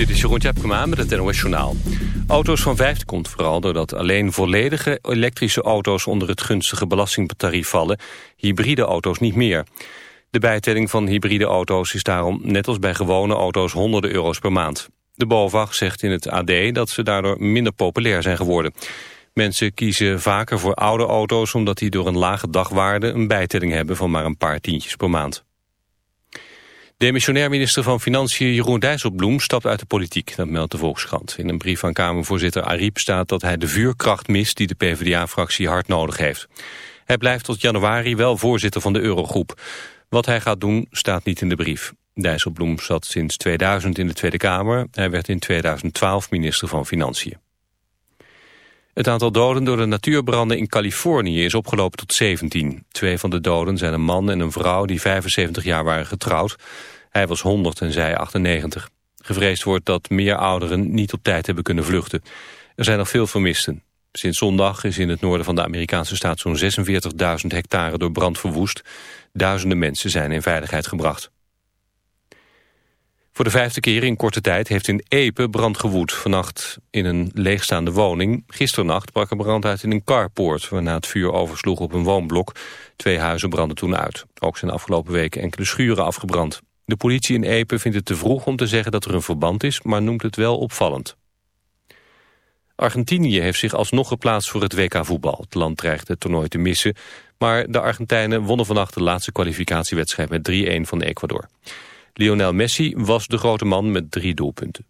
Dit is Jeroen Tjepkema met het NOS. Auto's van 50 komt vooral doordat alleen volledige elektrische auto's onder het gunstige belastingtarief vallen, hybride auto's niet meer. De bijtelling van hybride auto's is daarom net als bij gewone auto's honderden euro's per maand. De BOVAG zegt in het AD dat ze daardoor minder populair zijn geworden. Mensen kiezen vaker voor oude auto's omdat die door een lage dagwaarde een bijtelling hebben van maar een paar tientjes per maand. Demissionair minister van Financiën Jeroen Dijsselbloem stapt uit de politiek, dat meldt de Volkskrant. In een brief aan Kamervoorzitter Ariep staat dat hij de vuurkracht mist die de PvdA-fractie hard nodig heeft. Hij blijft tot januari wel voorzitter van de Eurogroep. Wat hij gaat doen staat niet in de brief. Dijsselbloem zat sinds 2000 in de Tweede Kamer. Hij werd in 2012 minister van Financiën. Het aantal doden door de natuurbranden in Californië is opgelopen tot 17. Twee van de doden zijn een man en een vrouw die 75 jaar waren getrouwd. Hij was 100 en zij 98. Gevreesd wordt dat meer ouderen niet op tijd hebben kunnen vluchten. Er zijn nog veel vermisten. Sinds zondag is in het noorden van de Amerikaanse staat zo'n 46.000 hectare door brand verwoest. Duizenden mensen zijn in veiligheid gebracht. Voor de vijfde keer in korte tijd heeft in Epe brand gewoed. Vannacht in een leegstaande woning. Gisternacht brak er brand uit in een carport... waarna het vuur oversloeg op een woonblok. Twee huizen brandden toen uit. Ook zijn afgelopen weken enkele schuren afgebrand. De politie in Epe vindt het te vroeg om te zeggen dat er een verband is... maar noemt het wel opvallend. Argentinië heeft zich alsnog geplaatst voor het WK voetbal. Het land dreigt het toernooi te missen... maar de Argentijnen wonnen vannacht de laatste kwalificatiewedstrijd met 3-1 van Ecuador. Lionel Messi was de grote man met drie doelpunten.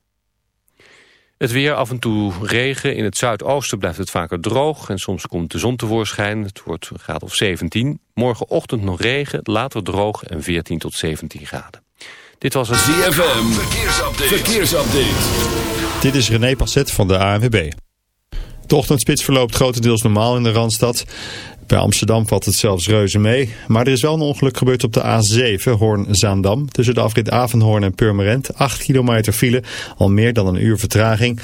Het weer, af en toe regen. In het zuidoosten blijft het vaker droog en soms komt de zon tevoorschijn. Het wordt een graad of 17. Morgenochtend nog regen, later droog en 14 tot 17 graden. Dit was het ZFM. Verkeersupdate. Verkeersupdate. Dit is René Passet van de ANWB. De ochtendspits verloopt grotendeels normaal in de Randstad. Bij Amsterdam valt het zelfs reuze mee. Maar er is wel een ongeluk gebeurd op de A7 Hoorn-Zaandam. Tussen de afrit Avenhoorn en Purmerend. 8 kilometer file, al meer dan een uur vertraging.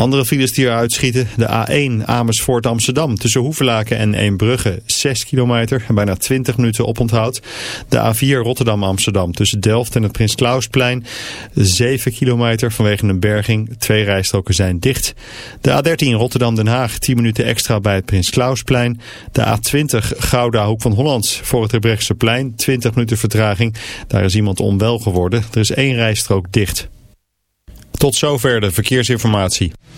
Andere files die eruit schieten, de A1 Amersfoort Amsterdam tussen Hoevelaken en Eembrugge 6 kilometer en bijna 20 minuten oponthoud. De A4 Rotterdam Amsterdam tussen Delft en het Prins Klausplein 7 kilometer vanwege een berging. Twee rijstroken zijn dicht. De A13 Rotterdam Den Haag 10 minuten extra bij het Prins Klausplein. De A20 Gouda Hoek van Holland voor het plein 20 minuten vertraging. Daar is iemand onwel geworden. Er is één rijstrook dicht. Tot zover de verkeersinformatie.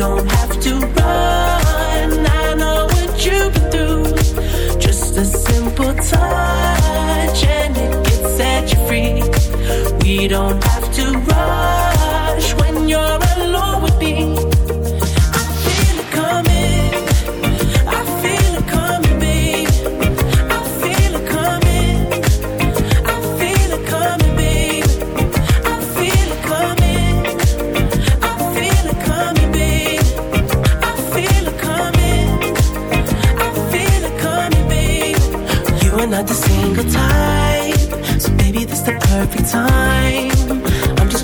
don't have to. I know what you've been through. Just a simple touch and it can set you free. We don't have to rush when you're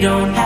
don't have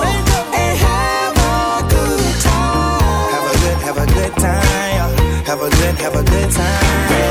have a good time.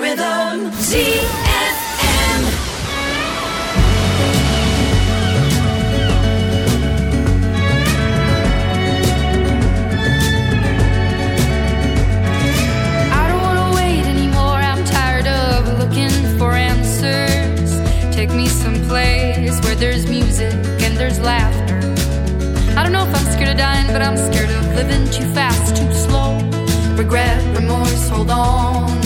rhythm. ZFM. Don't wanna wait anymore. I'm tired of looking for answers. Take me someplace where there's music and there's laughter. I don't know if I'm scared of dying, but I'm scared of living too fast, too slow. Regret, remorse, hold on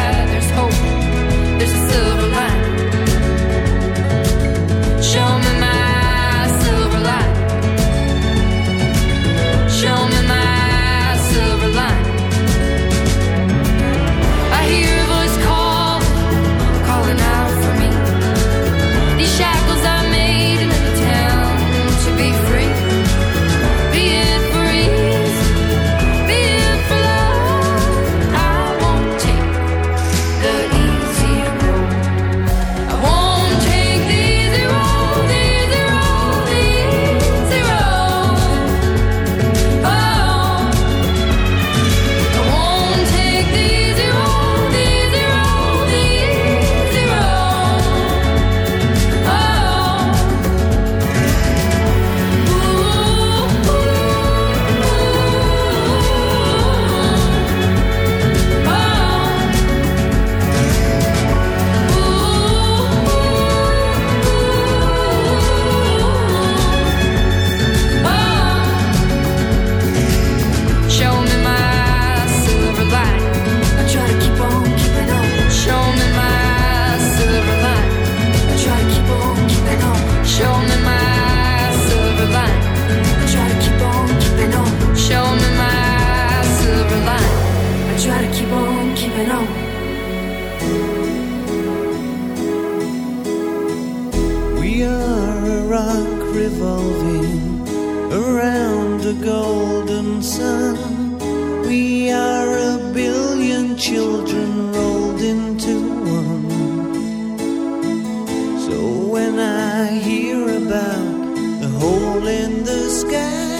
when I hear about the hole in the sky,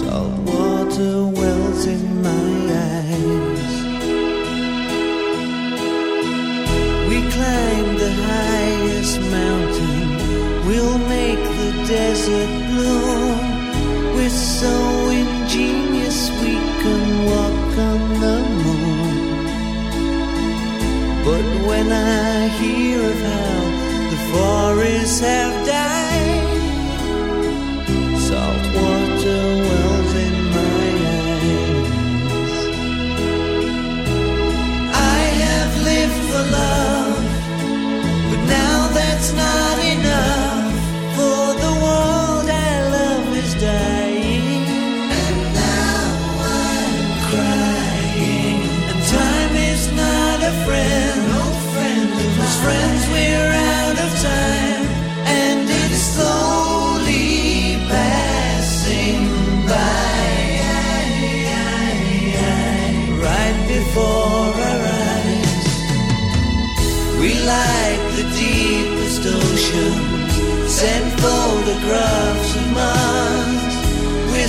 salt water wells in my eyes. We climb the highest mountain, we'll make the desert.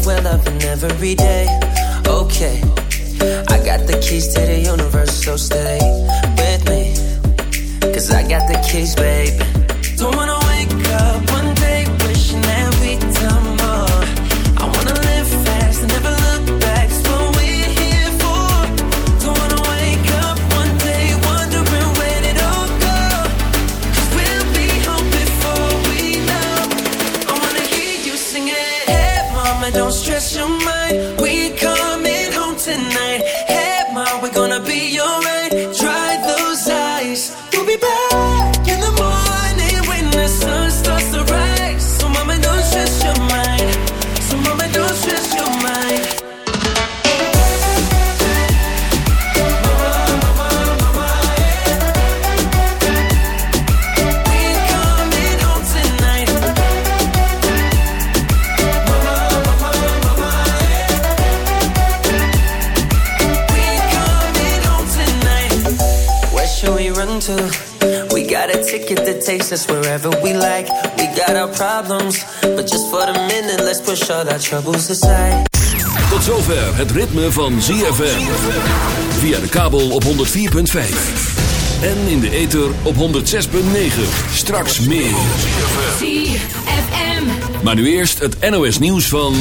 if we're loving every day? Okay, I got the keys to the universe, so stay with me. Cause I got the keys, babe. Takes us wherever we like. We got our problems, but just for the minute, let's push all our troubles aside. Tot zover het ritme van ZFM. Via de kabel op 104.5. En in de ether op 106.9. Straks meer. ZFM. Maar nu eerst het NOS nieuws van...